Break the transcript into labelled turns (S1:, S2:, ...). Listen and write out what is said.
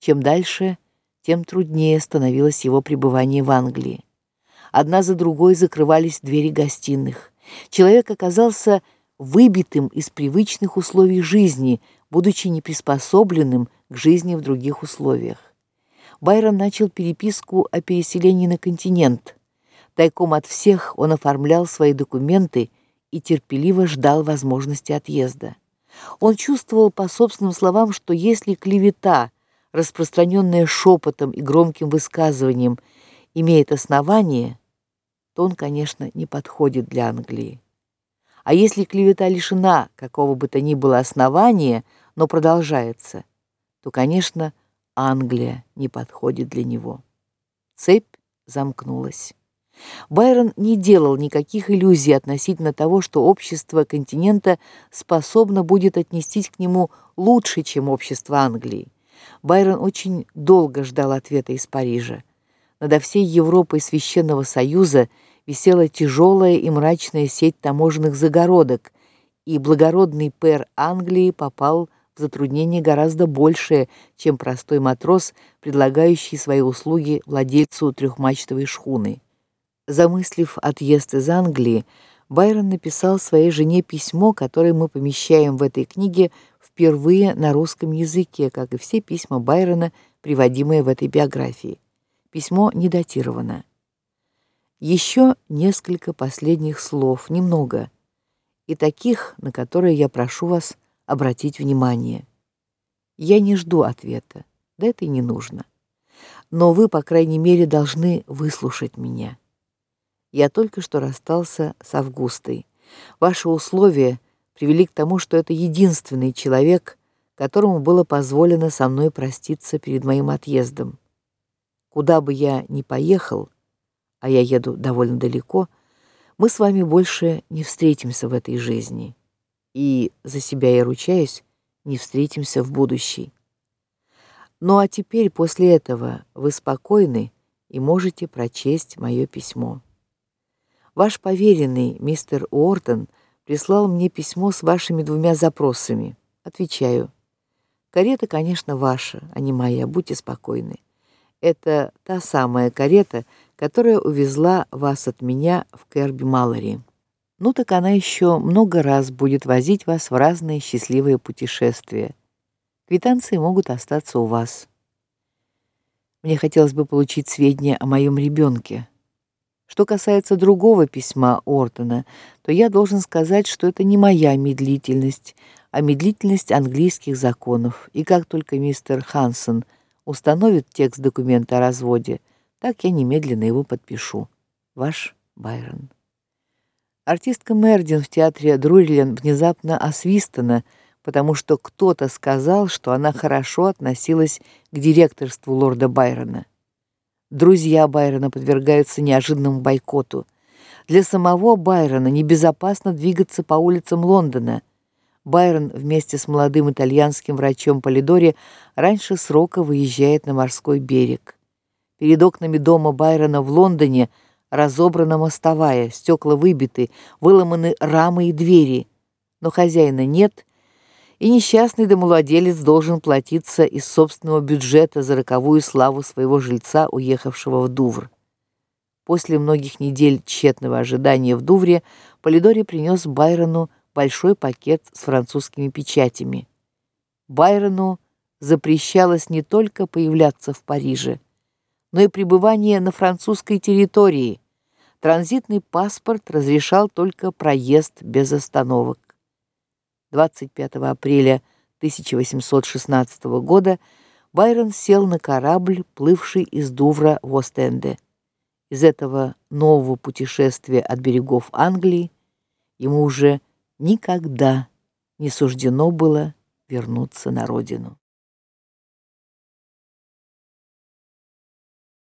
S1: Чем дальше, тем труднее становилось его пребывание в Англии. Одна за другой закрывались двери гостиных. Человек оказался выбитым из привычных условий жизни, будучи неприспособленным к жизни в других условиях. Байрон начал переписку о переселении на континент. Тайком от всех он оформлял свои документы и терпеливо ждал возможности отъезда. Он чувствовал по собственным словам, что если клевета, распространенная шепотом и громким высказыванием, имеет основание, то он, конечно, не подходит для Англии. А если клевета лишена какого бы то ни было основания, но продолжается, то, конечно, Англия не подходит для него. Цепь замкнулась. Байрон не делал никаких иллюзий относительно того, что общество континента способно будет отнестись к нему лучше, чем общество Англии. Байрон очень долго ждал ответа из Парижа. Над всей Европой священного союза висела тяжелая и мрачная сеть таможенных загородок, и благородный пэр Англии попал в затруднение гораздо большее, чем простой матрос, предлагающий свои услуги владельцу трехмачтовой шхуны. Замыслив отъезд из Англии, Байрон написал своей жене письмо, которое мы помещаем в этой книге впервые на русском языке, как и все письма Байрона, приводимые в этой биографии. Письмо не датировано. Еще несколько последних слов, немного, и таких, на которые я прошу вас обратить внимание. Я не жду ответа, да это и не нужно. Но вы, по крайней мере, должны выслушать меня. Я только что расстался с Августой. Ваши условия привели к тому, что это единственный человек, которому было позволено со мной проститься перед моим отъездом. Куда бы я ни поехал, а я еду довольно далеко, мы с вами больше не встретимся в этой жизни. И за себя я ручаюсь, не встретимся в будущей. Ну а теперь после этого вы спокойны и можете прочесть мое письмо. Ваш поверенный, мистер Уортон, прислал мне письмо с вашими двумя запросами. Отвечаю. Карета, конечно, ваша, а не моя, будьте спокойны. Это та самая карета, которая увезла вас от меня в Керби Маллери. Ну так она еще много раз будет возить вас в разные счастливые путешествия. Квитанции могут остаться у вас. Мне хотелось бы получить сведения о моем ребенке. Что касается другого письма Ортона, то я должен сказать, что это не моя медлительность, а медлительность английских законов. И как только мистер Хансен установит текст документа о разводе, так я немедленно его подпишу. Ваш Байрон. Артистка Мердин в театре Друрилен внезапно освистана, потому что кто-то сказал, что она хорошо относилась к директорству лорда Байрона. Друзья Байрона подвергаются неожиданному бойкоту. Для самого Байрона небезопасно двигаться по улицам Лондона. Байрон вместе с молодым итальянским врачом Полидори раньше срока выезжает на морской берег. Перед окнами дома Байрона в Лондоне разобрана мостовая, стекла выбиты, выломаны рамы и двери, но хозяина нет, и несчастный домовладелец должен платиться из собственного бюджета за роковую славу своего жильца, уехавшего в Дувр. После многих недель тщетного ожидания в Дувре Полидори принес Байрону большой пакет с французскими печатями. Байрону запрещалось не только появляться в Париже, но и пребывание на французской территории. Транзитный паспорт разрешал только проезд без остановок. 25 апреля 1816 года Байрон сел на корабль, плывший из Дувра в Остенде. Из этого нового путешествия от берегов Англии ему уже никогда не суждено было вернуться на родину.